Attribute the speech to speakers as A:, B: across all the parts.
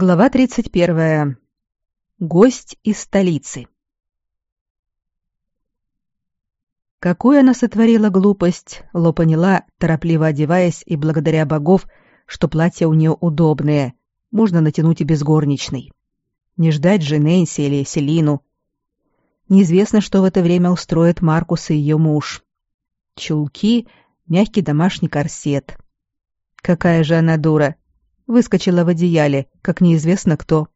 A: Глава 31. Гость из столицы. Какую она сотворила глупость, Ло поняла, торопливо одеваясь и благодаря богов, что платье у нее удобное, можно натянуть и без горничной. Не ждать же Нэнси или Селину. Неизвестно, что в это время устроит Маркус и ее муж. Чулки, мягкий домашний корсет. Какая же она дура! Выскочила в одеяле, как неизвестно кто.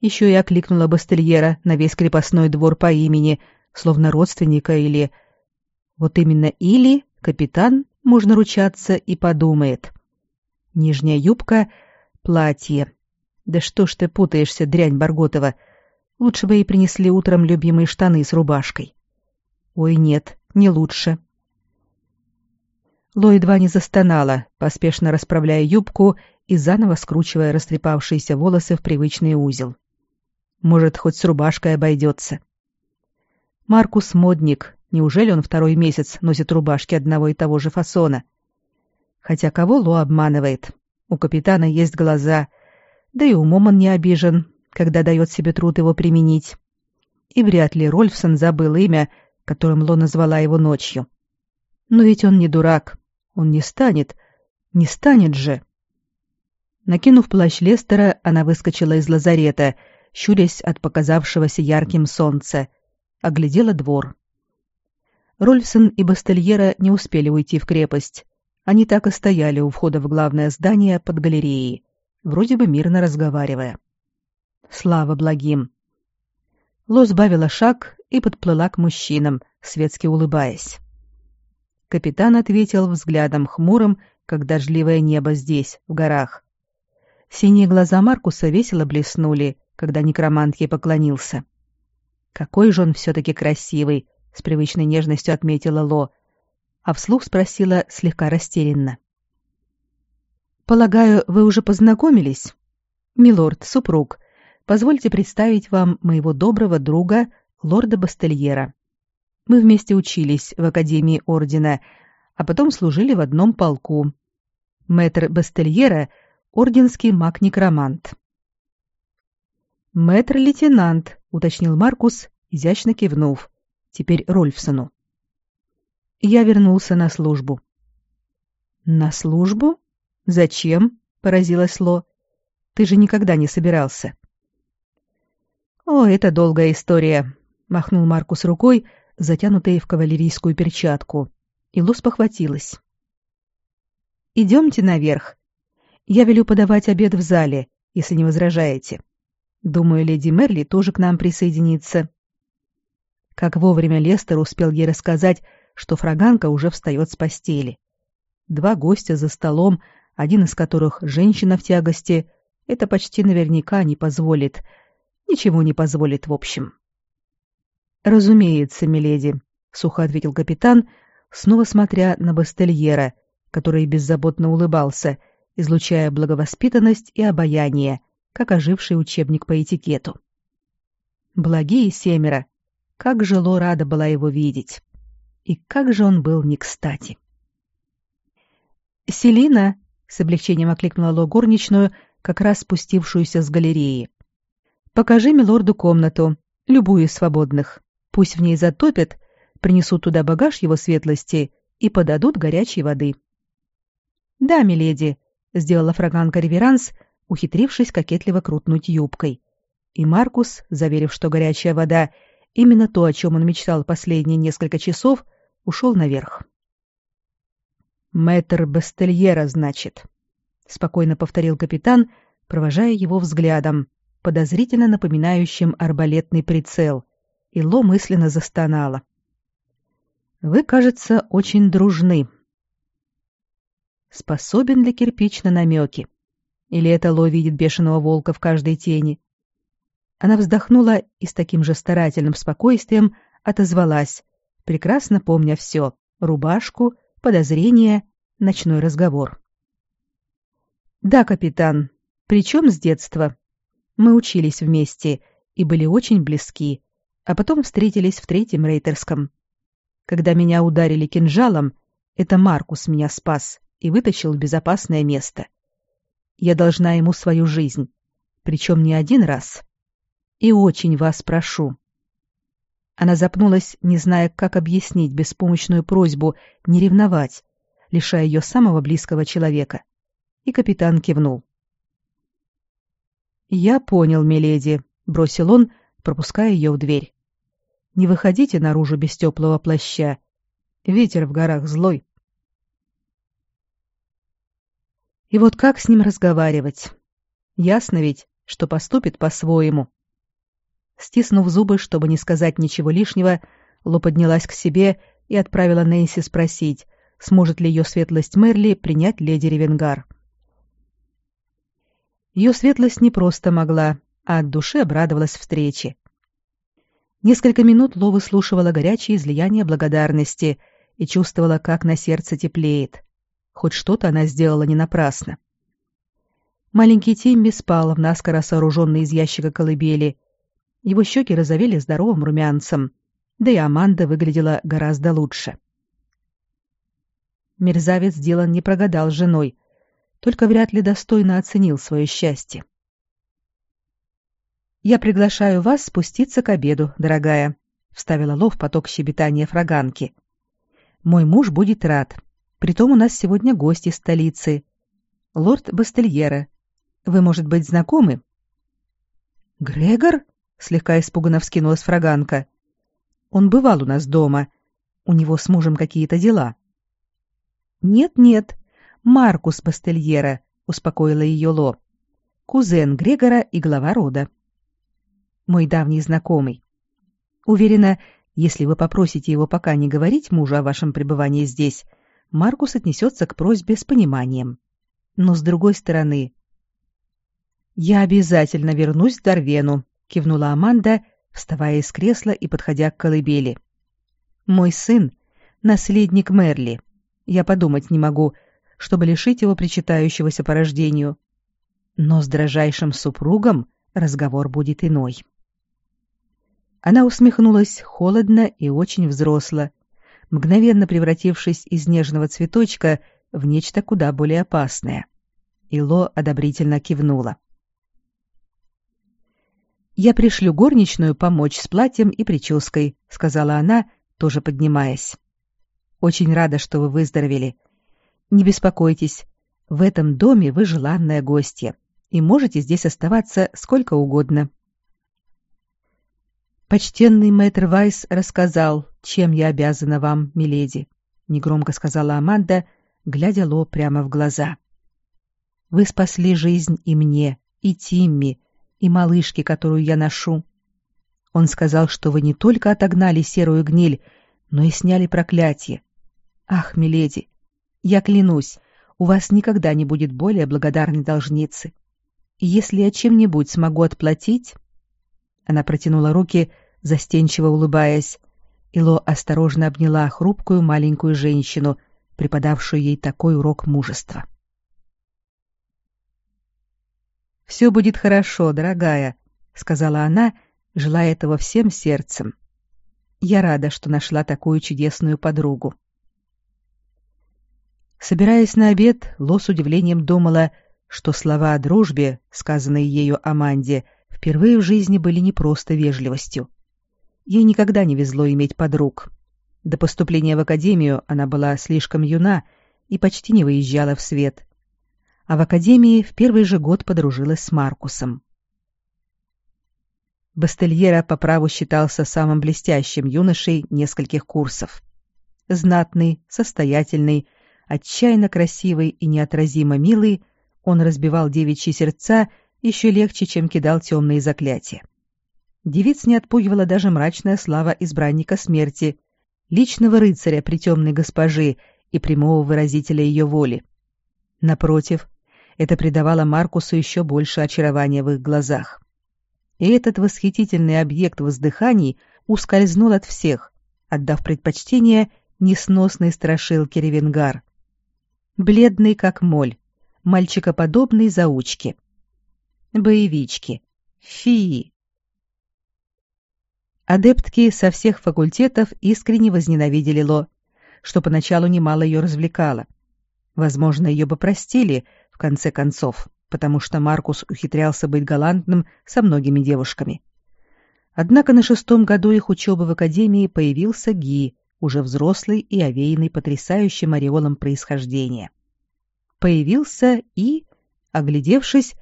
A: Еще и окликнула Бастельера на весь крепостной двор по имени, словно родственника или... Вот именно или капитан, можно ручаться, и подумает. Нижняя юбка, платье. Да что ж ты путаешься, дрянь Барготова? Лучше бы ей принесли утром любимые штаны с рубашкой. Ой, нет, не лучше. Ло едва не застонала, поспешно расправляя юбку и заново скручивая растрепавшиеся волосы в привычный узел. Может, хоть с рубашкой обойдется. Маркус модник. Неужели он второй месяц носит рубашки одного и того же фасона? Хотя кого Ло обманывает? У капитана есть глаза, да и умом он не обижен, когда дает себе труд его применить. И вряд ли Рольфсон забыл имя, которым Ло назвала его ночью. Но ведь он не дурак. Он не станет. Не станет же. Накинув плащ Лестера, она выскочила из лазарета, щурясь от показавшегося ярким солнца, оглядела двор. Рольфсон и Бастельера не успели уйти в крепость. Они так и стояли у входа в главное здание под галереей, вроде бы мирно разговаривая. Слава благим! Ло сбавила шаг и подплыла к мужчинам, светски улыбаясь. Капитан ответил взглядом хмурым, как дождливое небо здесь, в горах. Синие глаза Маркуса весело блеснули, когда некромант ей поклонился. «Какой же он все-таки красивый!» — с привычной нежностью отметила Ло, а вслух спросила слегка растерянно. «Полагаю, вы уже познакомились?» «Милорд, супруг, позвольте представить вам моего доброго друга, лорда Бастельера. Мы вместе учились в Академии Ордена, а потом служили в одном полку. Мэтр Бастельера — орденский маг-некромант. «Мэтр-лейтенант», — уточнил Маркус, изящно кивнув. Теперь Рольфсону. Я вернулся на службу. «На службу? Зачем?» — поразилась Ло. «Ты же никогда не собирался». «О, это долгая история», — махнул Маркус рукой, затянутой в кавалерийскую перчатку, и Ло спохватилась. «Идемте наверх. Я велю подавать обед в зале, если не возражаете. Думаю, леди Мерли тоже к нам присоединится. Как вовремя Лестер успел ей рассказать, что фраганка уже встает с постели. Два гостя за столом, один из которых женщина в тягости, это почти наверняка не позволит. Ничего не позволит в общем. «Разумеется, миледи», — сухо ответил капитан, снова смотря на Бастельера, который беззаботно улыбался — излучая благовоспитанность и обаяние, как оживший учебник по этикету. Благие семеро, как же Ло рада была его видеть. И как же он был не кстати. «Селина!» — с облегчением окликнула Ло горничную, как раз спустившуюся с галереи. «Покажи милорду комнату, любую из свободных. Пусть в ней затопят, принесут туда багаж его светлости и подадут горячей воды». «Да, миледи», сделала фраганка реверанс, ухитрившись кокетливо крутнуть юбкой. И Маркус, заверив, что горячая вода — именно то, о чем он мечтал последние несколько часов, ушел наверх. «Мэтр Бастельера, значит», — спокойно повторил капитан, провожая его взглядом, подозрительно напоминающим арбалетный прицел, и Ло мысленно застонала. «Вы, кажется, очень дружны», Способен ли кирпич на намеки? Или это Ло видит бешеного волка в каждой тени? Она вздохнула и с таким же старательным спокойствием отозвалась, прекрасно помня все — рубашку, подозрения, ночной разговор. «Да, капитан, причем с детства. Мы учились вместе и были очень близки, а потом встретились в третьем рейтерском. Когда меня ударили кинжалом, это Маркус меня спас и вытащил в безопасное место. Я должна ему свою жизнь. причем не один раз. И очень вас прошу». Она запнулась, не зная, как объяснить беспомощную просьбу не ревновать, лишая ее самого близкого человека. И капитан кивнул. «Я понял, миледи», — бросил он, пропуская ее в дверь. «Не выходите наружу без теплого плаща. Ветер в горах злой». И вот как с ним разговаривать? Ясно ведь, что поступит по-своему. Стиснув зубы, чтобы не сказать ничего лишнего, Ло поднялась к себе и отправила Нэнси спросить, сможет ли ее светлость Мерли принять леди Ревенгар. Ее светлость не просто могла, а от души обрадовалась встрече. Несколько минут Ло выслушивала горячие излияния благодарности и чувствовала, как на сердце теплеет. Хоть что-то она сделала не напрасно. Маленький Тимми спал в наскоро сооруженной из ящика колыбели. Его щеки розовели здоровым румянцем, да и Аманда выглядела гораздо лучше. Мерзавец Дилан не прогадал с женой, только вряд ли достойно оценил свое счастье. «Я приглашаю вас спуститься к обеду, дорогая», — вставила Лов поток щебетания фраганки. «Мой муж будет рад. Притом у нас сегодня гости из столицы. Лорд Бастельера. Вы, может быть, знакомы?» «Грегор?» — слегка испуганно вскинулась фраганка. «Он бывал у нас дома. У него с мужем какие-то дела». «Нет-нет, Маркус Бастельера», — успокоила ее Ло. «Кузен Грегора и глава рода». «Мой давний знакомый. Уверена, если вы попросите его пока не говорить мужу о вашем пребывании здесь, Маркус отнесется к просьбе с пониманием. Но с другой стороны... «Я обязательно вернусь к Дарвену», — кивнула Аманда, вставая из кресла и подходя к колыбели. «Мой сын — наследник Мерли. Я подумать не могу, чтобы лишить его причитающегося по рождению. Но с дрожайшим супругом разговор будет иной». Она усмехнулась холодно и очень взросло, мгновенно превратившись из нежного цветочка в нечто куда более опасное. Ило одобрительно кивнула. «Я пришлю горничную помочь с платьем и прической», — сказала она, тоже поднимаясь. «Очень рада, что вы выздоровели. Не беспокойтесь, в этом доме вы желанная гостья и можете здесь оставаться сколько угодно». Почтенный мэтр Вайс рассказал, чем я обязана вам, миледи, негромко сказала Аманда, глядя Ло прямо в глаза. Вы спасли жизнь и мне, и Тимми, и малышке, которую я ношу. Он сказал, что вы не только отогнали серую гниль, но и сняли проклятие. Ах, миледи, я клянусь, у вас никогда не будет более благодарной должницы. И если я чем-нибудь смогу отплатить, она протянула руки, застенчиво улыбаясь. Ило осторожно обняла хрупкую маленькую женщину, преподавшую ей такой урок мужества. «Все будет хорошо, дорогая», — сказала она, желая этого всем сердцем. «Я рада, что нашла такую чудесную подругу». Собираясь на обед, Ло с удивлением думала, что слова о дружбе, сказанные ею Аманде, впервые в жизни были не просто вежливостью. Ей никогда не везло иметь подруг. До поступления в академию она была слишком юна и почти не выезжала в свет. А в академии в первый же год подружилась с Маркусом. Бастельера по праву считался самым блестящим юношей нескольких курсов. Знатный, состоятельный, отчаянно красивый и неотразимо милый, он разбивал девичьи сердца еще легче, чем кидал темные заклятия. Девиц не отпугивала даже мрачная слава избранника смерти, личного рыцаря при темной госпожи и прямого выразителя ее воли. Напротив, это придавало Маркусу еще больше очарования в их глазах. И этот восхитительный объект воздыханий ускользнул от всех, отдав предпочтение несносной страшилке Ревенгар. Бледный как моль, мальчикоподобный заучки. Боевички. Фии. Адептки со всех факультетов искренне возненавидели Ло, что поначалу немало ее развлекало. Возможно, ее бы простили, в конце концов, потому что Маркус ухитрялся быть галантным со многими девушками. Однако на шестом году их учебы в академии появился Ги, уже взрослый и овеянный потрясающим ореолом происхождения. Появился и, оглядевшись,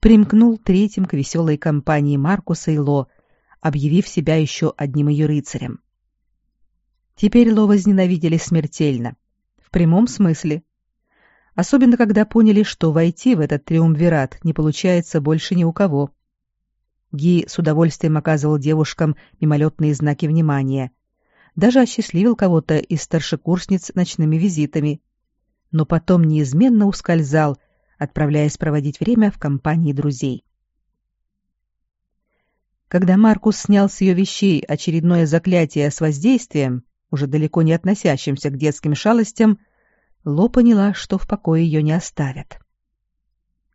A: примкнул третьим к веселой компании Маркуса и Ло, объявив себя еще одним ее рыцарем. Теперь Ло возненавидели смертельно. В прямом смысле. Особенно, когда поняли, что войти в этот триумвират не получается больше ни у кого. Ги с удовольствием оказывал девушкам мимолетные знаки внимания. Даже осчастливил кого-то из старшекурсниц ночными визитами. Но потом неизменно ускользал, отправляясь проводить время в компании друзей. Когда Маркус снял с ее вещей очередное заклятие с воздействием, уже далеко не относящимся к детским шалостям, Ло поняла, что в покое ее не оставят.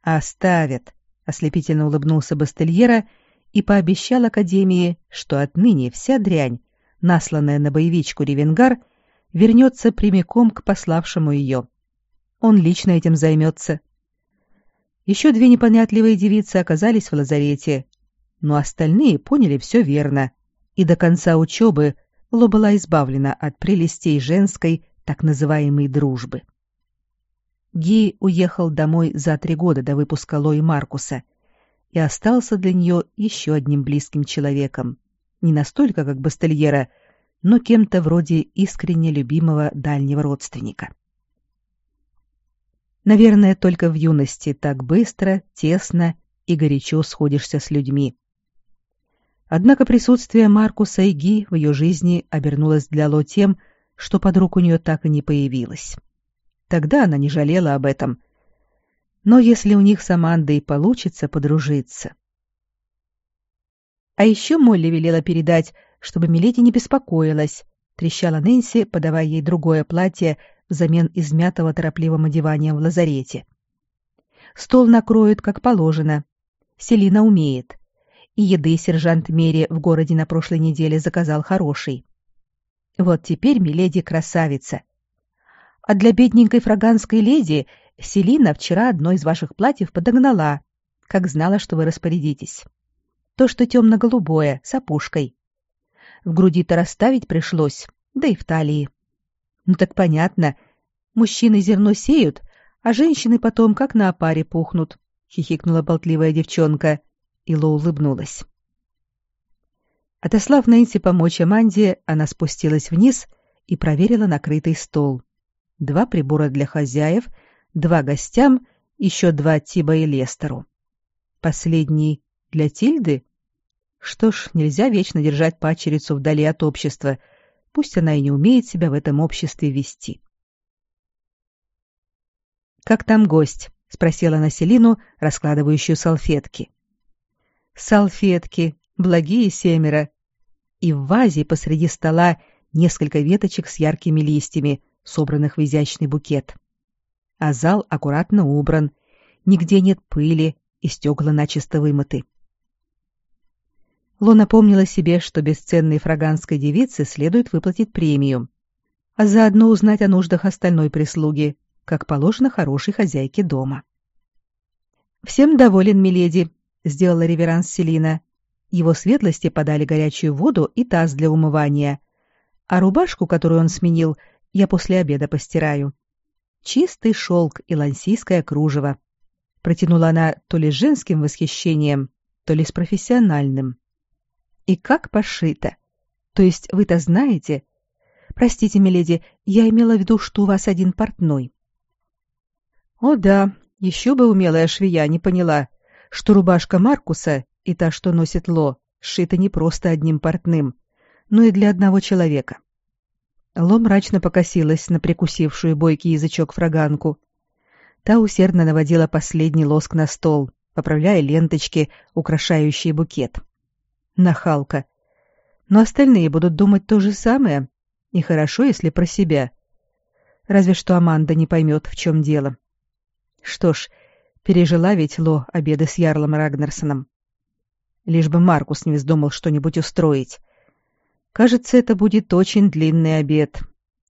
A: «Оставят», — ослепительно улыбнулся Бастельера и пообещал Академии, что отныне вся дрянь, насланная на боевичку Ревенгар, вернется прямиком к пославшему ее. Он лично этим займется. Еще две непонятливые девицы оказались в лазарете, но остальные поняли все верно, и до конца учебы Ло была избавлена от прелестей женской, так называемой дружбы. Ги уехал домой за три года до выпуска Ло и Маркуса и остался для нее еще одним близким человеком, не настолько, как Бастельера, но кем-то вроде искренне любимого дальнего родственника. Наверное, только в юности так быстро, тесно и горячо сходишься с людьми. Однако присутствие Маркуса и Ги в ее жизни обернулось для Ло тем, что подруг у нее так и не появилось. Тогда она не жалела об этом. Но если у них с Амандой получится подружиться... А еще Молли велела передать, чтобы Миледи не беспокоилась, трещала Нэнси, подавая ей другое платье взамен измятого торопливым одеванием в лазарете. Стол накроют, как положено. Селина умеет и еды сержант Мери в городе на прошлой неделе заказал хороший. Вот теперь миледи красавица. А для бедненькой фраганской леди Селина вчера одно из ваших платьев подогнала, как знала, что вы распорядитесь. То, что темно-голубое, с опушкой. В груди-то расставить пришлось, да и в талии. Ну так понятно, мужчины зерно сеют, а женщины потом как на опаре пухнут, — хихикнула болтливая девчонка, и Ло улыбнулась. Отослав Нэнси помочь Аманде, она спустилась вниз и проверила накрытый стол. Два прибора для хозяев, два гостям, еще два Тиба и Лестеру. Последний для Тильды? Что ж, нельзя вечно держать пачерицу вдали от общества, пусть она и не умеет себя в этом обществе вести. «Как там гость?» — спросила она Селину, раскладывающую салфетки салфетки, благие семеро. И в вазе посреди стола несколько веточек с яркими листьями, собранных в изящный букет. А зал аккуратно убран, нигде нет пыли, и стекла начисто вымыты. Ло напомнила себе, что бесценной фраганской девице следует выплатить премию, а заодно узнать о нуждах остальной прислуги, как положено хорошей хозяйке дома. «Всем доволен, миледи», — сделала реверанс Селина. Его светлости подали горячую воду и таз для умывания. А рубашку, которую он сменил, я после обеда постираю. Чистый шелк и лансийское кружево. Протянула она то ли с женским восхищением, то ли с профессиональным. И как пошито. То есть вы-то знаете? Простите, миледи, я имела в виду, что у вас один портной. О да, еще бы умелая швея не поняла — что рубашка Маркуса и та, что носит Ло, сшита не просто одним портным, но и для одного человека. Ло мрачно покосилась на прикусившую бойкий язычок фраганку. Та усердно наводила последний лоск на стол, поправляя ленточки, украшающие букет. Нахалка. Но остальные будут думать то же самое. И хорошо, если про себя. Разве что Аманда не поймет, в чем дело. Что ж, Пережила ведь Ло обеды с Ярлом Рагнарсоном. Лишь бы Маркус не вздумал что-нибудь устроить. Кажется, это будет очень длинный обед.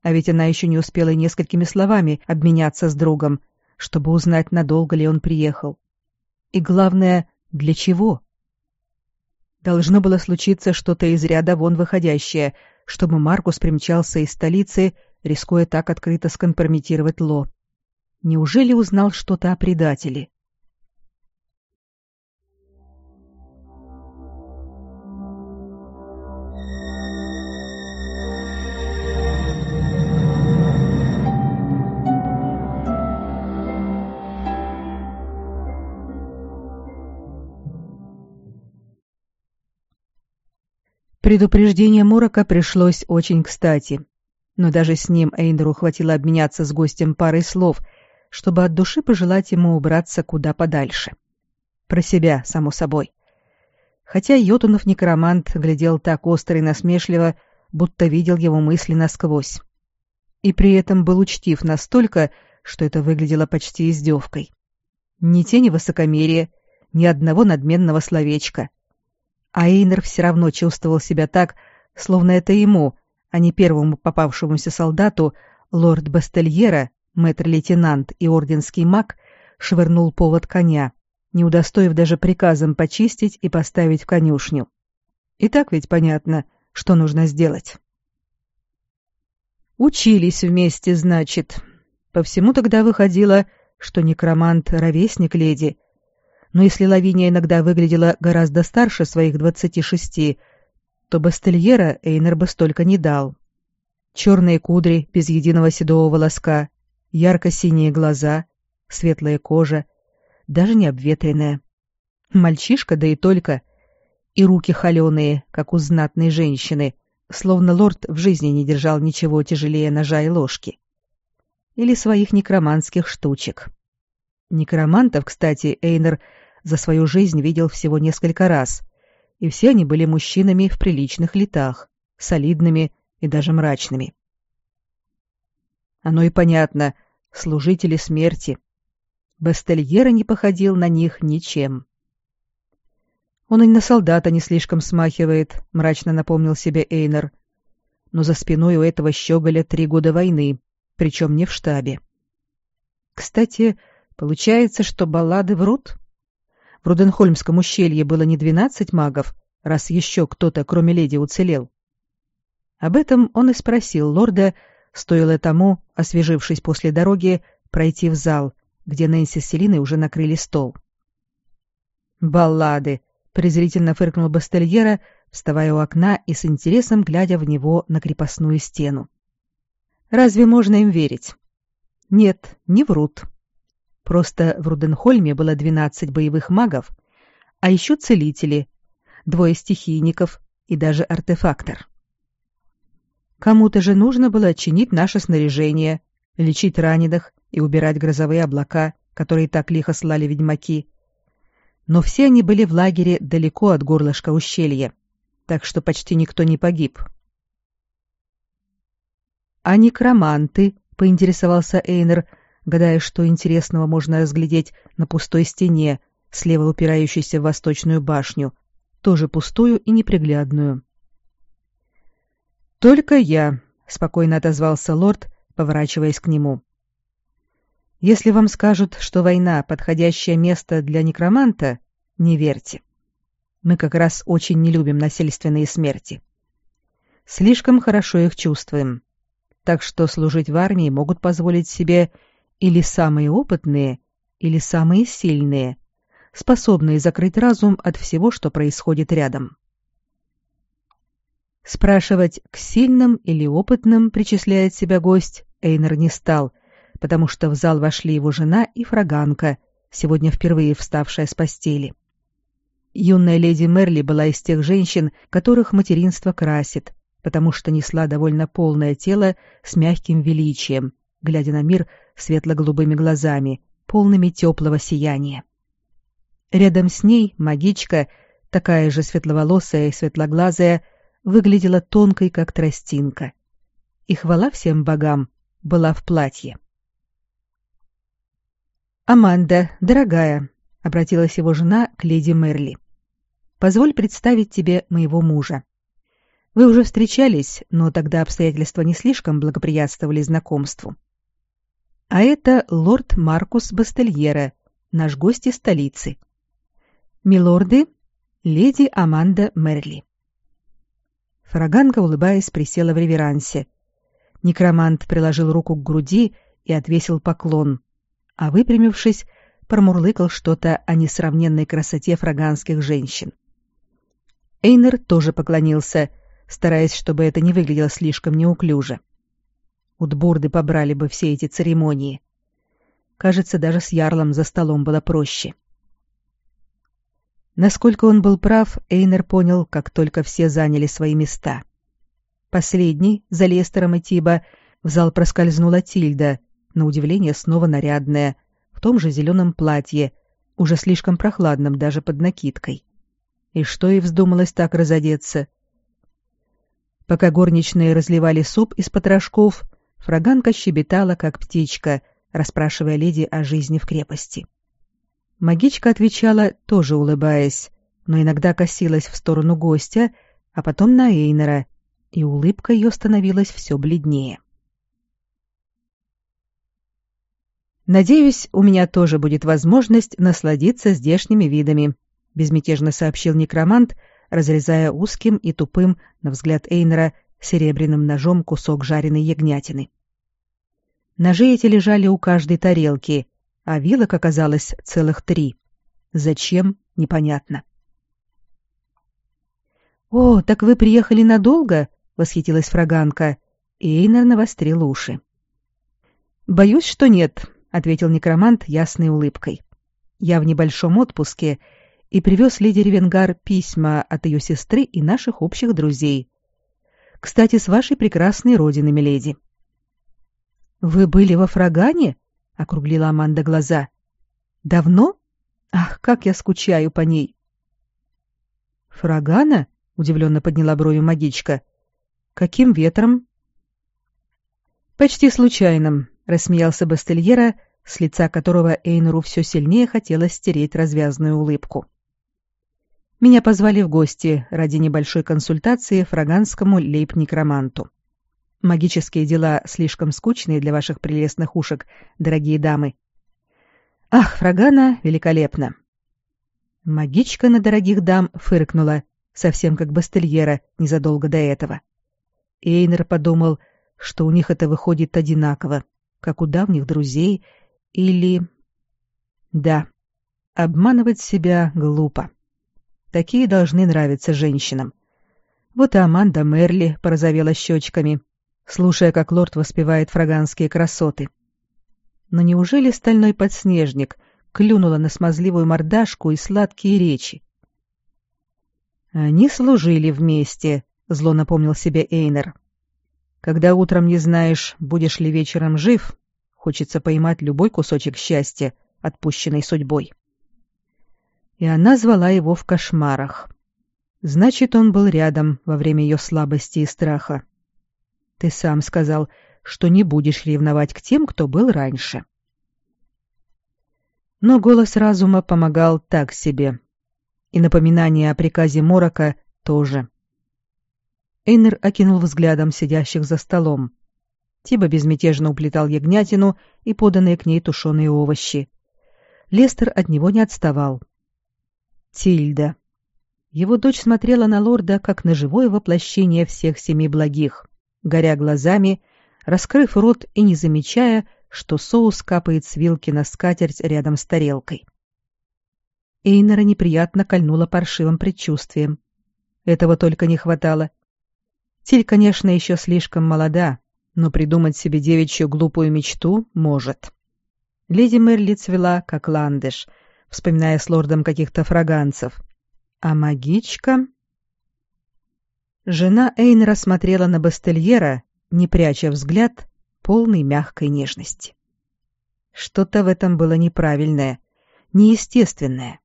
A: А ведь она еще не успела несколькими словами обменяться с другом, чтобы узнать, надолго ли он приехал. И главное, для чего? Должно было случиться что-то из ряда вон выходящее, чтобы Маркус примчался из столицы, рискуя так открыто скомпрометировать Ло. Неужели узнал что-то о предателе? Предупреждение Морока пришлось очень кстати. Но даже с ним Эйнеру хватило обменяться с гостем парой слов, чтобы от души пожелать ему убраться куда подальше. Про себя, само собой. Хотя Йотунов некромант глядел так остро и насмешливо, будто видел его мысли насквозь. И при этом был учтив настолько, что это выглядело почти издевкой. Ни тени высокомерия, ни одного надменного словечка — а Эйнер все равно чувствовал себя так, словно это ему, а не первому попавшемуся солдату, лорд Бастельера, мэтр-лейтенант и орденский маг, швырнул повод коня, не удостоив даже приказом почистить и поставить в конюшню. И так ведь понятно, что нужно сделать. Учились вместе, значит. По всему тогда выходило, что некромант — ровесник леди — но если Лавиния иногда выглядела гораздо старше своих двадцати шести, то Бастельера Эйнер бы столько не дал. Черные кудри без единого седого волоска, ярко-синие глаза, светлая кожа, даже не обветренная. Мальчишка, да и только. И руки холеные, как у знатной женщины, словно лорд в жизни не держал ничего тяжелее ножа и ложки. Или своих некроманских штучек. Некромантов, кстати, Эйнер за свою жизнь видел всего несколько раз, и все они были мужчинами в приличных летах, солидными и даже мрачными. Оно и понятно, служители смерти. Бастельера не походил на них ничем. Он и на солдата не слишком смахивает, мрачно напомнил себе Эйнер. Но за спиной у этого щеголя три года войны, причем не в штабе. Кстати, получается, что баллады врут? в Руденхольмском ущелье было не двенадцать магов, раз еще кто-то, кроме леди, уцелел. Об этом он и спросил лорда, стоило тому, освежившись после дороги, пройти в зал, где Нэнси с Селиной уже накрыли стол. «Баллады!» — презрительно фыркнул Бастельера, вставая у окна и с интересом глядя в него на крепостную стену. «Разве можно им верить?» «Нет, не врут. Просто в Руденхольме было 12 боевых магов, а еще целители, двое стихийников и даже артефактор. Кому-то же нужно было чинить наше снаряжение, лечить раненых и убирать грозовые облака, которые так лихо слали ведьмаки. Но все они были в лагере далеко от горлышка ущелья, так что почти никто не погиб. «А некроманты?» — поинтересовался Эйнер — гадая, что интересного можно разглядеть на пустой стене, слева упирающейся в восточную башню, тоже пустую и неприглядную. «Только я», — спокойно отозвался лорд, поворачиваясь к нему. «Если вам скажут, что война — подходящее место для некроманта, не верьте. Мы как раз очень не любим насильственные смерти. Слишком хорошо их чувствуем, так что служить в армии могут позволить себе или самые опытные, или самые сильные, способные закрыть разум от всего, что происходит рядом. Спрашивать, к сильным или опытным причисляет себя гость, Эйнер не стал, потому что в зал вошли его жена и фраганка, сегодня впервые вставшая с постели. Юная леди Мерли была из тех женщин, которых материнство красит, потому что несла довольно полное тело с мягким величием, глядя на мир светло-голубыми глазами, полными теплого сияния. Рядом с ней магичка, такая же светловолосая и светлоглазая, выглядела тонкой, как тростинка. И хвала всем богам была в платье. «Аманда, дорогая», — обратилась его жена к леди Мерли, — «позволь представить тебе моего мужа. Вы уже встречались, но тогда обстоятельства не слишком благоприятствовали знакомству. А это лорд Маркус Бастельера, наш гость из столицы, Милорды, леди Аманда Мерли. Фраганка, улыбаясь, присела в реверансе. Некромант приложил руку к груди и отвесил поклон, а выпрямившись, промурлыкал что-то о несравненной красоте фраганских женщин. Эйнер тоже поклонился, стараясь, чтобы это не выглядело слишком неуклюже. Утбурды побрали бы все эти церемонии. Кажется, даже с Ярлом за столом было проще. Насколько он был прав, Эйнер понял, как только все заняли свои места. Последний, за Лестером и Тиба, в зал проскользнула Тильда, на удивление снова нарядная, в том же зеленом платье, уже слишком прохладном даже под накидкой. И что ей вздумалось так разодеться? Пока горничные разливали суп из потрошков, фраганка щебетала, как птичка, расспрашивая леди о жизни в крепости. Магичка отвечала, тоже улыбаясь, но иногда косилась в сторону гостя, а потом на Эйнера, и улыбка ее становилась все бледнее. — Надеюсь, у меня тоже будет возможность насладиться здешними видами, безмятежно сообщил некромант, разрезая узким и тупым, на взгляд Эйнера, серебряным ножом кусок жареной ягнятины. Ножи эти лежали у каждой тарелки, а вилок оказалось целых три. Зачем непонятно. О, так вы приехали надолго? восхитилась фраганка, и Эйнер навострил уши. Боюсь, что нет, ответил некромант ясной улыбкой. Я в небольшом отпуске и привез леди Ревенгар письма от ее сестры и наших общих друзей. Кстати, с вашей прекрасной родины, миледи. Вы были во Фрагане? Округлила Аманда глаза. Давно? Ах, как я скучаю по ней. Фрагана? удивленно подняла брови магичка. Каким ветром? Почти случайным, рассмеялся Бастельера, с лица которого Эйнору все сильнее хотелось стереть развязную улыбку. Меня позвали в гости ради небольшой консультации фраганскому лейб-некроманту. Магические дела слишком скучные для ваших прелестных ушек, дорогие дамы. Ах, фрагана великолепно. Магичка на дорогих дам фыркнула, совсем как Бастельера незадолго до этого. Эйнер подумал, что у них это выходит одинаково как у давних друзей, или... Да, обманывать себя глупо. Такие должны нравиться женщинам. Вот и Аманда Мерли порозовела щечками, слушая, как лорд воспевает фраганские красоты. Но неужели стальной подснежник клюнула на смазливую мордашку и сладкие речи? Они служили вместе, зло напомнил себе Эйнер. Когда утром не знаешь, будешь ли вечером жив, хочется поймать любой кусочек счастья, отпущенный судьбой. И она звала его в кошмарах. Значит, он был рядом во время ее слабости и страха. Ты сам сказал, что не будешь ревновать к тем, кто был раньше. Но голос разума помогал так себе. И напоминание о приказе Морока тоже. Эйнер окинул взглядом сидящих за столом. Тиба безмятежно уплетал ягнятину и поданные к ней тушеные овощи. Лестер от него не отставал. Тильда. Его дочь смотрела на лорда как на живое воплощение всех семи благих, горя глазами, раскрыв рот и не замечая, что соус капает с вилки на скатерть рядом с тарелкой. Эйнера неприятно кольнула паршивым предчувствием. Этого только не хватало. Тиль, конечно, еще слишком молода, но придумать себе девичью глупую мечту может. Леди Мерли цвела, как ландыш, вспоминая с лордом каких-то фраганцев. А магичка... Жена Эйнера смотрела на Бастельера, не пряча взгляд, полный мягкой нежности. Что-то в этом было неправильное, неестественное.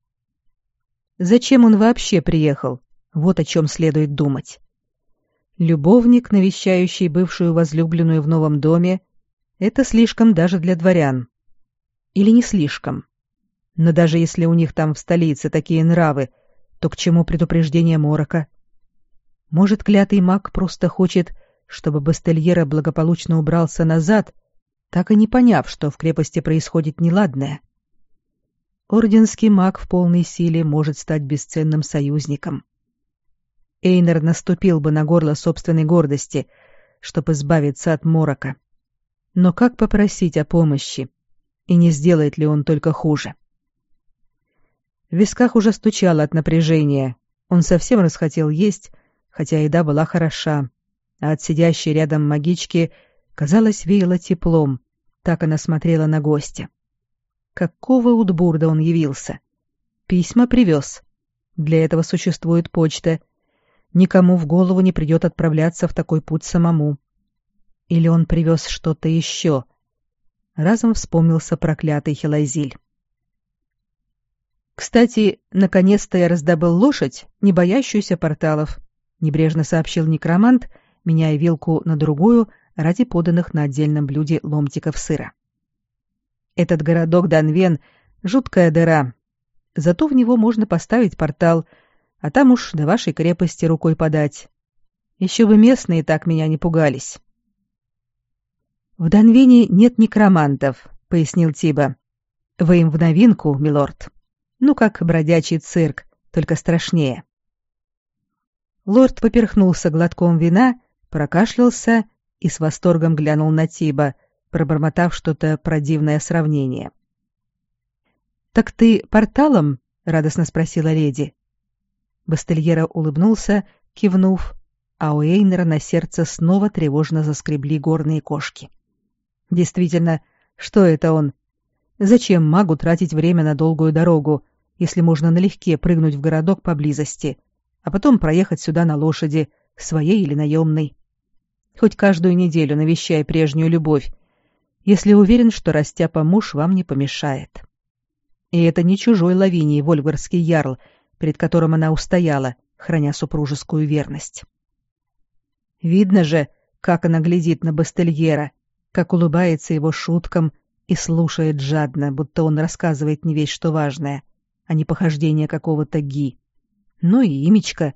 A: Зачем он вообще приехал? Вот о чем следует думать. Любовник, навещающий бывшую возлюбленную в новом доме, это слишком даже для дворян. Или не слишком. Но даже если у них там в столице такие нравы, то к чему предупреждение Морока? Может, клятый маг просто хочет, чтобы Бастельера благополучно убрался назад, так и не поняв, что в крепости происходит неладное? орденский маг в полной силе может стать бесценным союзником. Эйнер наступил бы на горло собственной гордости, чтобы избавиться от морока. Но как попросить о помощи? И не сделает ли он только хуже? В висках уже стучало от напряжения. Он совсем расхотел есть, хотя еда была хороша, а от сидящей рядом магички, казалось, веяло теплом. Так она смотрела на гостя. Какого Утбурда он явился? Письма привез. Для этого существует почта. Никому в голову не придет отправляться в такой путь самому. Или он привез что-то еще? Разом вспомнился проклятый Хилайзиль. «Кстати, наконец-то я раздобыл лошадь, не боящуюся порталов», — небрежно сообщил некромант, меняя вилку на другую ради поданных на отдельном блюде ломтиков сыра. «Этот городок Данвен — жуткая дыра. Зато в него можно поставить портал, а там уж до вашей крепости рукой подать. Еще бы местные так меня не пугались». «В Данвине нет некромантов», — пояснил Тиба. «Вы им в новинку, милорд. Ну, как бродячий цирк, только страшнее». Лорд поперхнулся глотком вина, прокашлялся и с восторгом глянул на Тиба, пробормотав что-то про дивное сравнение. «Так ты порталом?» — радостно спросила леди. Бастельера улыбнулся, кивнув, а у Эйнера на сердце снова тревожно заскребли горные кошки. Действительно, что это он? Зачем магу тратить время на долгую дорогу, если можно налегке прыгнуть в городок поблизости, а потом проехать сюда на лошади, своей или наемной? Хоть каждую неделю навещай прежнюю любовь, если уверен, что растяпа муж вам не помешает. И это не чужой лавиний вольгарский ярл, перед которым она устояла, храня супружескую верность. Видно же, как она глядит на Бастельера, как улыбается его шуткам и слушает жадно, будто он рассказывает не весь что важное, а не похождение какого-то ги. Ну и имечко.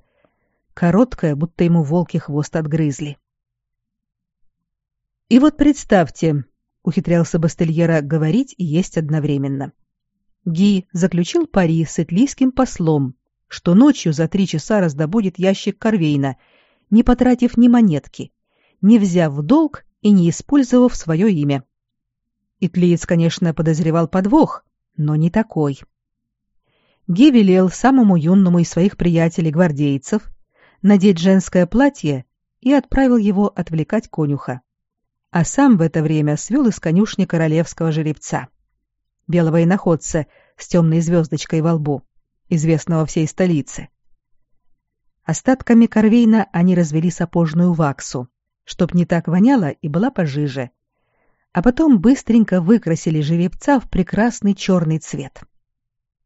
A: Короткое, будто ему волки хвост отгрызли. И вот представьте, ухитрялся Бастельера говорить и есть одновременно. Ги заключил пари с итлийским послом, что ночью за три часа раздобудет ящик Корвейна, не потратив ни монетки, не взяв в долг и не использовав свое имя. Итлиец, конечно, подозревал подвох, но не такой. Ге велел самому юному из своих приятелей-гвардейцев надеть женское платье и отправил его отвлекать конюха. А сам в это время свел из конюшни королевского жеребца. Белого иноходца с темной звездочкой во лбу, известного всей столице. Остатками корвейна они развели сапожную ваксу, чтоб не так воняло и была пожиже. А потом быстренько выкрасили жеребца в прекрасный черный цвет.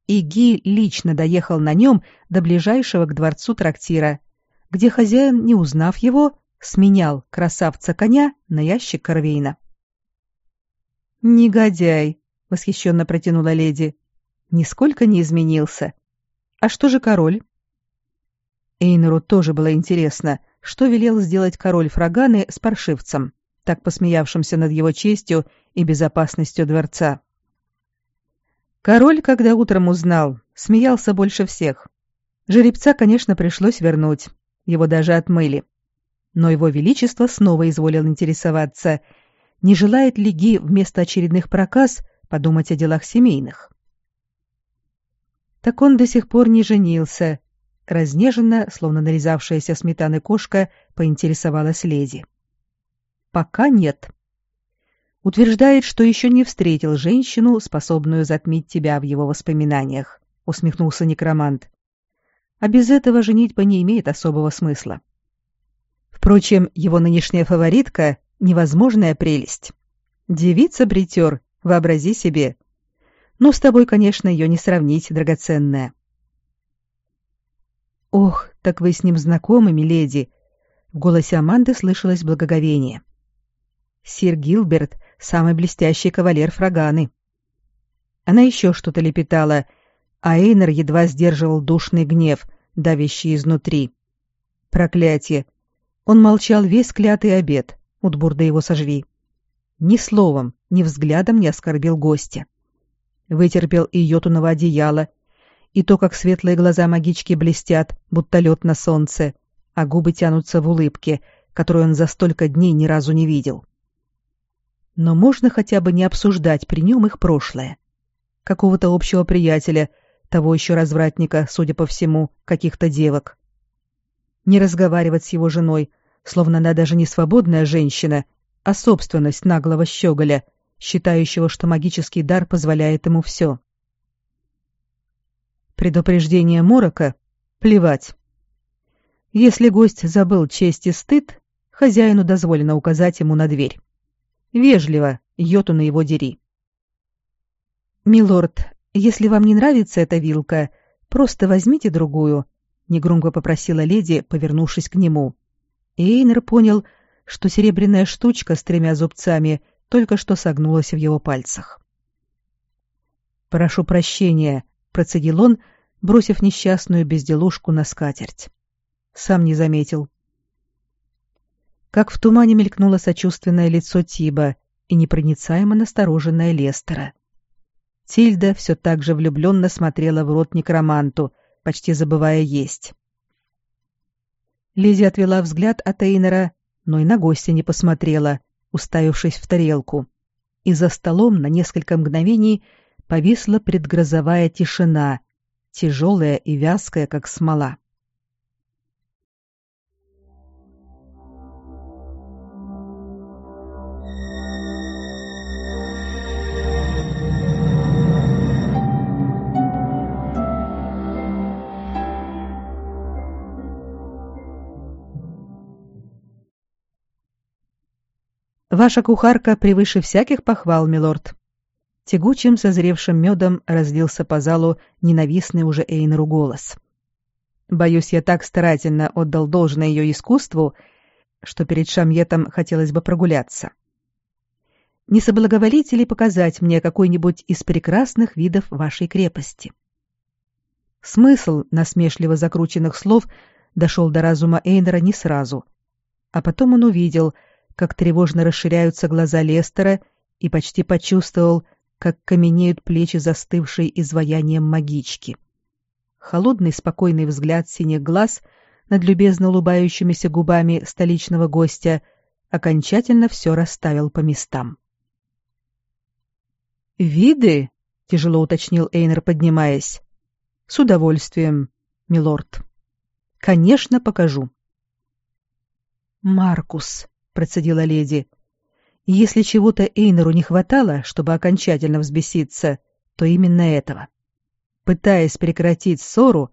A: И Ги лично доехал на нем до ближайшего к дворцу трактира, где хозяин, не узнав его, сменял красавца коня на ящик корвейна. «Негодяй!» — восхищенно протянула леди. «Нисколько не изменился. А что же король?» Эйнеру тоже было интересно, что велел сделать король Фраганы с паршивцем, так посмеявшимся над его честью и безопасностью дворца. Король, когда утром узнал, смеялся больше всех. Жеребца, конечно, пришлось вернуть, его даже отмыли. Но его величество снова изволил интересоваться, не желает ли Ги вместо очередных проказ подумать о делах семейных. Так он до сих пор не женился, Разнеженно, словно нарезавшаяся сметаны кошка, поинтересовалась леди. «Пока нет. Утверждает, что еще не встретил женщину, способную затмить тебя в его воспоминаниях», — усмехнулся некромант. «А без этого женитьба не имеет особого смысла. Впрочем, его нынешняя фаворитка — невозможная прелесть. Девица-бритер, вообрази себе. Ну, с тобой, конечно, ее не сравнить, драгоценная». «Ох, так вы с ним знакомы, миледи!» В голосе Аманды слышалось благоговение. «Сир Гилберт — самый блестящий кавалер Фраганы». Она еще что-то лепетала, а Эйнер едва сдерживал душный гнев, давящий изнутри. Проклятие! Он молчал весь клятый обед, Утбурда его сожри. Ни словом, ни взглядом не оскорбил гостя. Вытерпел и йотуново одеяло, и то, как светлые глаза магички блестят, будто лед на солнце, а губы тянутся в улыбке, которую он за столько дней ни разу не видел. Но можно хотя бы не обсуждать при нем их прошлое. Какого-то общего приятеля, того еще развратника, судя по всему, каких-то девок. Не разговаривать с его женой, словно она даже не свободная женщина, а собственность наглого щеголя, считающего, что магический дар позволяет ему все. Предупреждение Морока? Плевать. Если гость забыл честь и стыд, хозяину дозволено указать ему на дверь. Вежливо, йоту на его дери. «Милорд, если вам не нравится эта вилка, просто возьмите другую», — негромко попросила леди, повернувшись к нему. Эйнер понял, что серебряная штучка с тремя зубцами только что согнулась в его пальцах. «Прошу прощения», — процедил он, бросив несчастную безделушку на скатерть. Сам не заметил. Как в тумане мелькнуло сочувственное лицо Тиба и непроницаемо настороженное Лестера. Тильда все так же влюбленно смотрела в рот некроманту, почти забывая есть. Лизи отвела взгляд от Эйнера, но и на гостя не посмотрела, уставившись в тарелку. И за столом на несколько мгновений повисла предгрозовая тишина, тяжелая и вязкая, как смола. Ваша кухарка превыше всяких похвал, милорд. Тягучим, созревшим медом разлился по залу ненавистный уже Эйнеру голос. Боюсь, я так старательно отдал должное ее искусству, что перед Шамьетом хотелось бы прогуляться. Не соблаговолите ли показать мне какой-нибудь из прекрасных видов вашей крепости? Смысл насмешливо закрученных слов дошел до разума Эйнера не сразу, а потом он увидел — как тревожно расширяются глаза Лестера и почти почувствовал, как каменеют плечи застывшей изваянием магички. Холодный спокойный взгляд синих глаз над любезно улыбающимися губами столичного гостя окончательно все расставил по местам. «Виды?» — тяжело уточнил Эйнер, поднимаясь. «С удовольствием, милорд. Конечно, покажу». «Маркус», процедила леди. Если чего-то Эйнеру не хватало, чтобы окончательно взбеситься, то именно этого. Пытаясь прекратить ссору,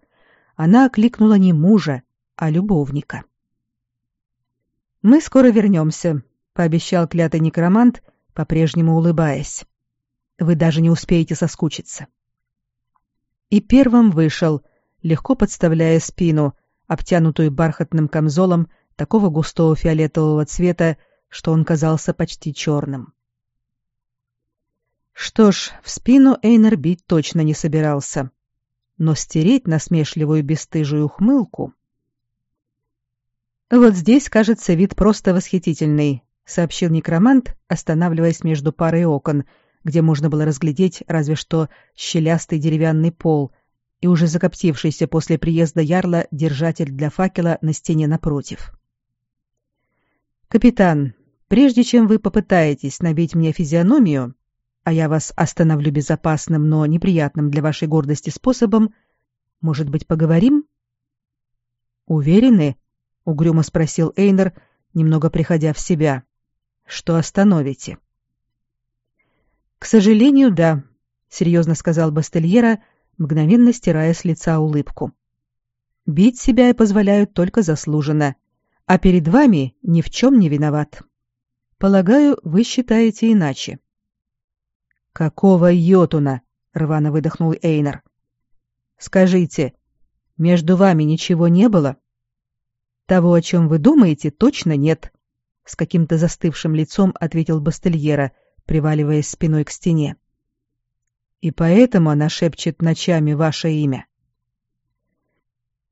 A: она окликнула не мужа, а любовника. «Мы скоро вернемся», — пообещал клятый некромант, по-прежнему улыбаясь. «Вы даже не успеете соскучиться». И первым вышел, легко подставляя спину, обтянутую бархатным камзолом такого густого фиолетового цвета, что он казался почти черным. Что ж, в спину Эйнер бить точно не собирался. Но стереть насмешливую бесстыжую ухмылку... «Вот здесь, кажется, вид просто восхитительный», — сообщил некромант, останавливаясь между парой окон, где можно было разглядеть разве что щелястый деревянный пол и уже закоптившийся после приезда ярла держатель для факела на стене напротив. «Капитан, прежде чем вы попытаетесь набить мне физиономию, а я вас остановлю безопасным, но неприятным для вашей гордости способом, может быть, поговорим?» «Уверены?» — угрюмо спросил Эйнер, немного приходя в себя. «Что остановите?» «К сожалению, да», — серьезно сказал Бастельера, мгновенно стирая с лица улыбку. «Бить себя я позволяю только заслуженно а перед вами ни в чем не виноват. Полагаю, вы считаете иначе. Какого йотуна? рвано выдохнул Эйнер. Скажите, между вами ничего не было? Того, о чем вы думаете, точно нет, с каким-то застывшим лицом ответил Бастельера, приваливаясь спиной к стене. И поэтому она шепчет ночами ваше имя.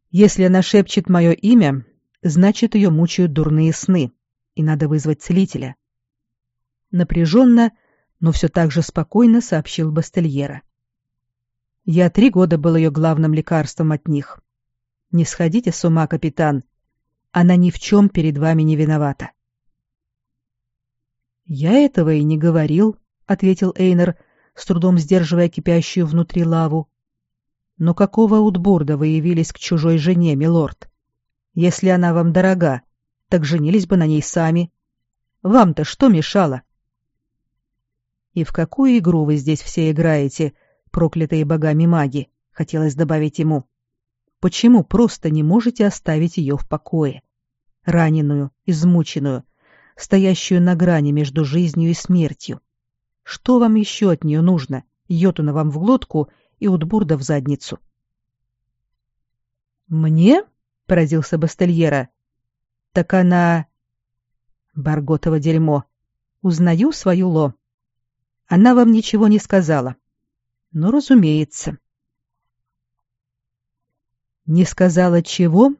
A: Если она шепчет мое имя, значит, ее мучают дурные сны, и надо вызвать целителя. Напряженно, но все так же спокойно сообщил Бастельера. Я три года был ее главным лекарством от них. Не сходите с ума, капитан. Она ни в чем перед вами не виновата. Я этого и не говорил, ответил Эйнер, с трудом сдерживая кипящую внутри лаву. Но какого утбурда вы явились к чужой жене, милорд? Если она вам дорога, так женились бы на ней сами. Вам-то что мешало? И в какую игру вы здесь все играете, проклятые богами маги? Хотелось добавить ему. Почему просто не можете оставить ее в покое? Раненую, измученную, стоящую на грани между жизнью и смертью. Что вам еще от нее нужно? Йотуна вам в глотку и Утбурда в задницу. «Мне?» — поразился Бастельера. «Так она...» «Барготово дерьмо. Узнаю свою Ло. Она вам ничего не сказала. Ну, разумеется». «Не сказала чего?»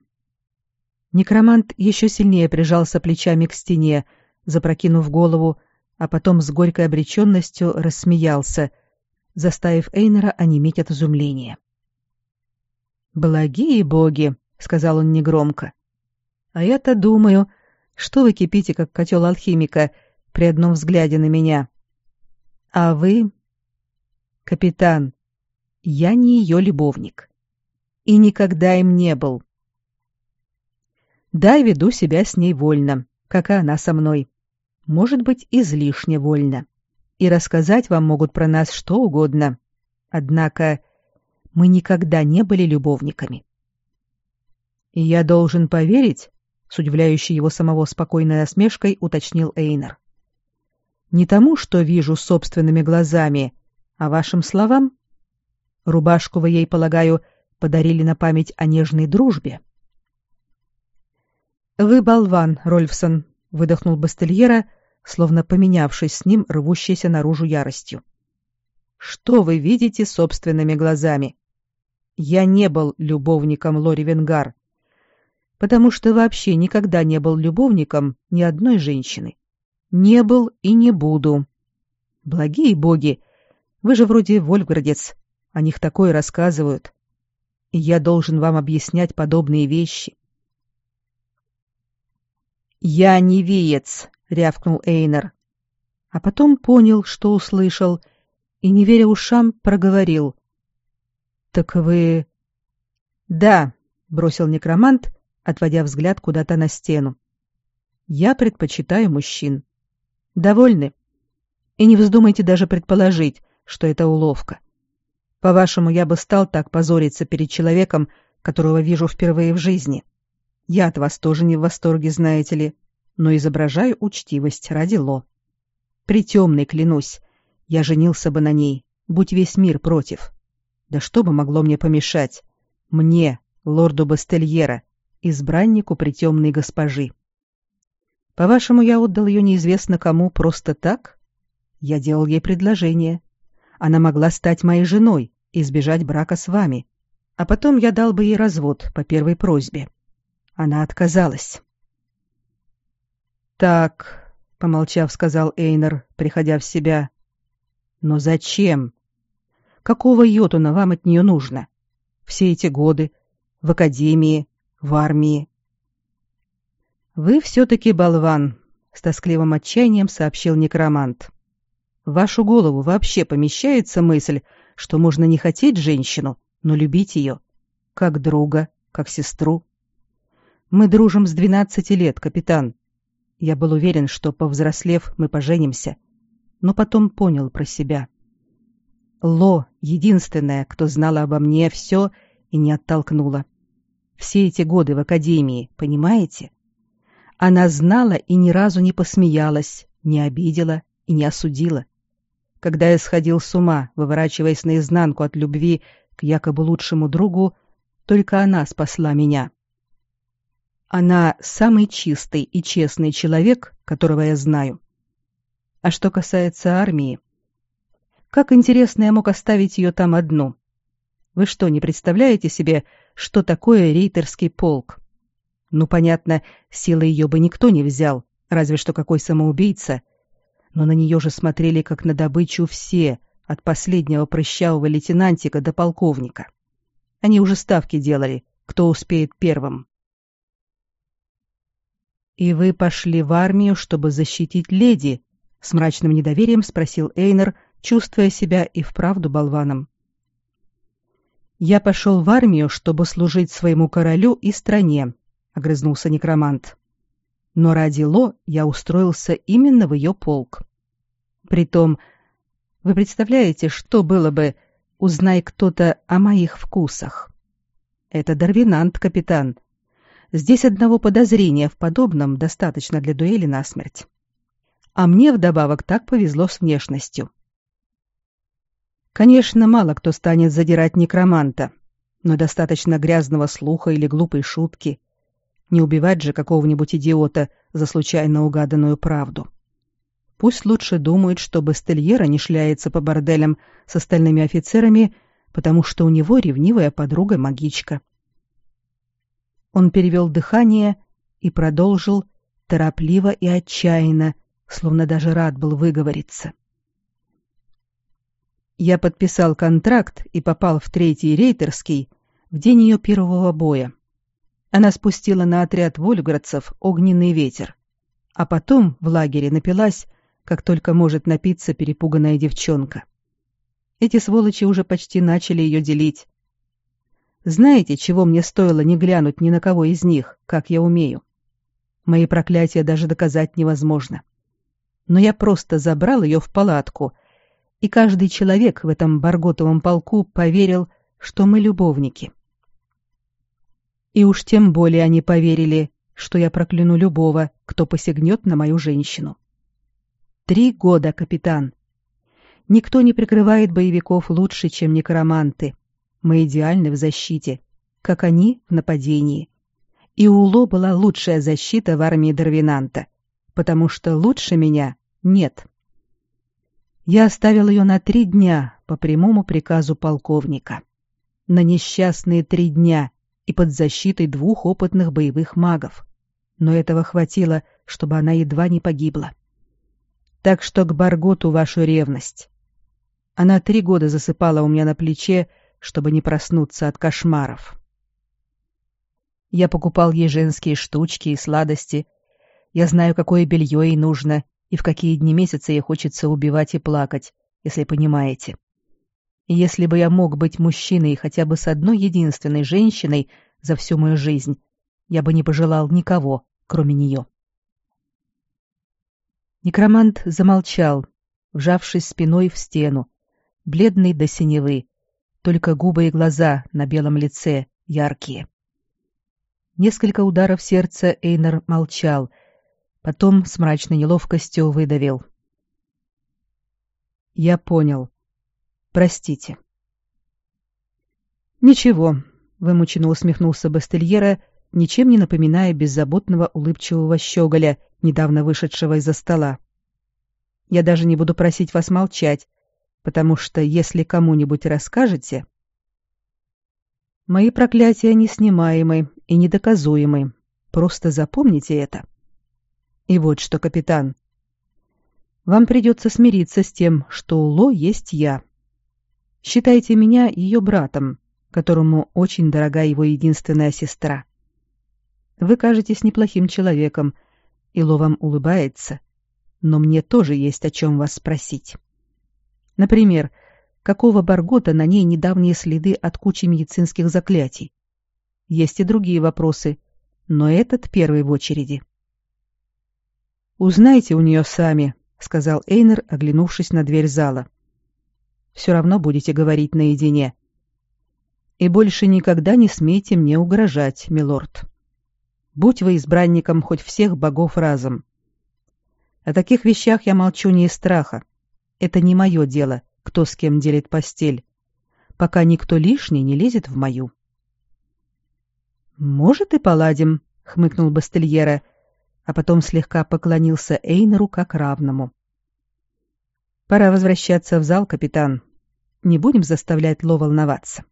A: Некромант еще сильнее прижался плечами к стене, запрокинув голову, а потом с горькой обреченностью рассмеялся, заставив Эйнера онеметь от изумления. «Благие боги!» — сказал он негромко. «А я-то думаю, что вы кипите, как котел алхимика, при одном взгляде на меня. А вы...» «Капитан, я не ее любовник. И никогда им не был. Да, веду себя с ней вольно, как и она со мной. Может быть, излишне вольно. И рассказать вам могут про нас что угодно. Однако мы никогда не были любовниками. И я должен поверить, с удивляющей его самого спокойной насмешкой уточнил Эйнер. Не тому, что вижу собственными глазами, а вашим словам. Рубашку вы ей, полагаю, подарили на память о нежной дружбе. — «Вы болван, Рольфсон», — выдохнул Бастельера, словно поменявшись с ним рвущейся наружу яростью. «Что вы видите собственными глазами? Я не был любовником Лори Венгар, потому что вообще никогда не был любовником ни одной женщины. Не был и не буду. Благие боги, вы же вроде вольфградец, о них такое рассказывают. И я должен вам объяснять подобные вещи. «Я не веец!» — рявкнул Эйнер. А потом понял, что услышал, и, не веря ушам, проговорил. «Так вы...» «Да», — бросил некромант, отводя взгляд куда-то на стену. «Я предпочитаю мужчин. Довольны? И не вздумайте даже предположить, что это уловка. По-вашему, я бы стал так позориться перед человеком, которого вижу впервые в жизни. Я от вас тоже не в восторге, знаете ли, но изображаю учтивость ради Ло. Притемный, клянусь, я женился бы на ней, будь весь мир против. Да что бы могло мне помешать? Мне, лорду Бастельера, избраннику притемной госпожи. По-вашему, я отдал ее неизвестно кому просто так? Я делал ей предложение. Она могла стать моей женой и избежать брака с вами. А потом я дал бы ей развод по первой просьбе. Она отказалась. «Так», — помолчав, сказал Эйнер, приходя в себя. «Но зачем? Какого йотуна вам от нее нужно? Все эти годы? В академии? В армии?» «Вы все-таки болван», — с тоскливым отчаянием сообщил некромант. «В вашу голову вообще помещается мысль, что можно не хотеть женщину, но любить ее, как друга, как сестру?» Мы дружим с двенадцати лет, капитан. Я был уверен, что, повзрослев, мы поженимся, но потом понял про себя. Ло — единственная, кто знала обо мне все и не оттолкнула. Все эти годы в академии, понимаете? Она знала и ни разу не посмеялась, не обидела и не осудила. Когда я сходил с ума, выворачиваясь наизнанку от любви к якобы лучшему другу, только она спасла меня. Она самый чистый и честный человек, которого я знаю. А что касается армии, как интересно я мог оставить ее там одну. Вы что, не представляете себе, что такое рейтерский полк? Ну, понятно, силы ее бы никто не взял, разве что какой самоубийца. Но на нее же смотрели как на добычу все, от последнего прыщавого лейтенантика до полковника. Они уже ставки делали, кто успеет первым. «И вы пошли в армию, чтобы защитить леди?» — с мрачным недоверием спросил Эйнер, чувствуя себя и вправду болваном. «Я пошел в армию, чтобы служить своему королю и стране», — огрызнулся некромант. «Но ради Ло я устроился именно в ее полк. Притом, вы представляете, что было бы, узнай кто-то о моих вкусах? Это Дарвинант, капитан. Здесь одного подозрения в подобном достаточно для дуэли насмерть. А мне вдобавок так повезло с внешностью. Конечно, мало кто станет задирать некроманта, но достаточно грязного слуха или глупой шутки. Не убивать же какого-нибудь идиота за случайно угаданную правду. Пусть лучше думают, что Бастельера не шляется по борделям с остальными офицерами, потому что у него ревнивая подруга-магичка. Он перевел дыхание и продолжил торопливо и отчаянно, словно даже рад был выговориться. Я подписал контракт и попал в третий рейтерский в день ее первого боя. Она спустила на отряд вольградцев огненный ветер, а потом в лагере напилась как только может напиться перепуганная девчонка. Эти сволочи уже почти начали ее делить. Знаете, чего мне стоило не глянуть ни на кого из них, как я умею? Мои проклятия даже доказать невозможно. Но я просто забрал ее в палатку, и каждый человек в этом Барготовом полку поверил, что мы любовники. И уж тем более они поверили, что я прокляну любого, кто посягнет на мою женщину. Три года, капитан. Никто не прикрывает боевиков лучше, чем некроманты. Мы идеальны в защите, как они в нападении. И у была лучшая защита в армии Дарвинанта, потому что лучше меня нет. Я оставил ее на три дня по прямому приказу полковника. На несчастные три дня и под защитой двух опытных боевых магов. Но этого хватило, чтобы она едва не погибла. Так что к Барготу вашу ревность. Она три года засыпала у меня на плече, чтобы не проснуться от кошмаров. Я покупал ей женские штучки и сладости. Я знаю, какое белье ей нужно и в какие дни месяца ей хочется убивать и плакать, если понимаете. Если бы я мог быть мужчиной хотя бы с одной единственной женщиной за всю мою жизнь, я бы не пожелал никого, кроме нее. Некромант замолчал, вжавшись спиной в стену, бледный до синевы, только губы и глаза на белом лице яркие. Несколько ударов сердца Эйнер молчал, потом с мрачной неловкостью выдавил. «Я понял. Простите». «Ничего», — вымученно усмехнулся Бастельера, ничем не напоминая беззаботного улыбчивого щеголя, недавно вышедшего из-за стола. Я даже не буду просить вас молчать, потому что если кому-нибудь расскажете... Мои проклятия неснимаемы и недоказуемы. Просто запомните это. И вот что, капитан. Вам придется смириться с тем, что у Ло есть я. Считайте меня ее братом, которому очень дорога его единственная сестра. Вы кажетесь неплохим человеком, и Ло вам улыбается, но мне тоже есть о чем вас спросить. Например, какого Баргота на ней недавние следы от кучи медицинских заклятий? Есть и другие вопросы, но этот первый в очереди. «Узнайте у нее сами», — сказал Эйнер, оглянувшись на дверь зала. «Все равно будете говорить наедине. И больше никогда не смейте мне угрожать, милорд». Будь вы избранником хоть всех богов разом. О таких вещах я молчу не из страха. Это не мое дело, кто с кем делит постель, пока никто лишний не лезет в мою. «Может, и поладим», — хмыкнул Бастельера, а потом слегка поклонился Эйнеру как равному. «Пора возвращаться в зал, капитан. Не будем заставлять Ло волноваться».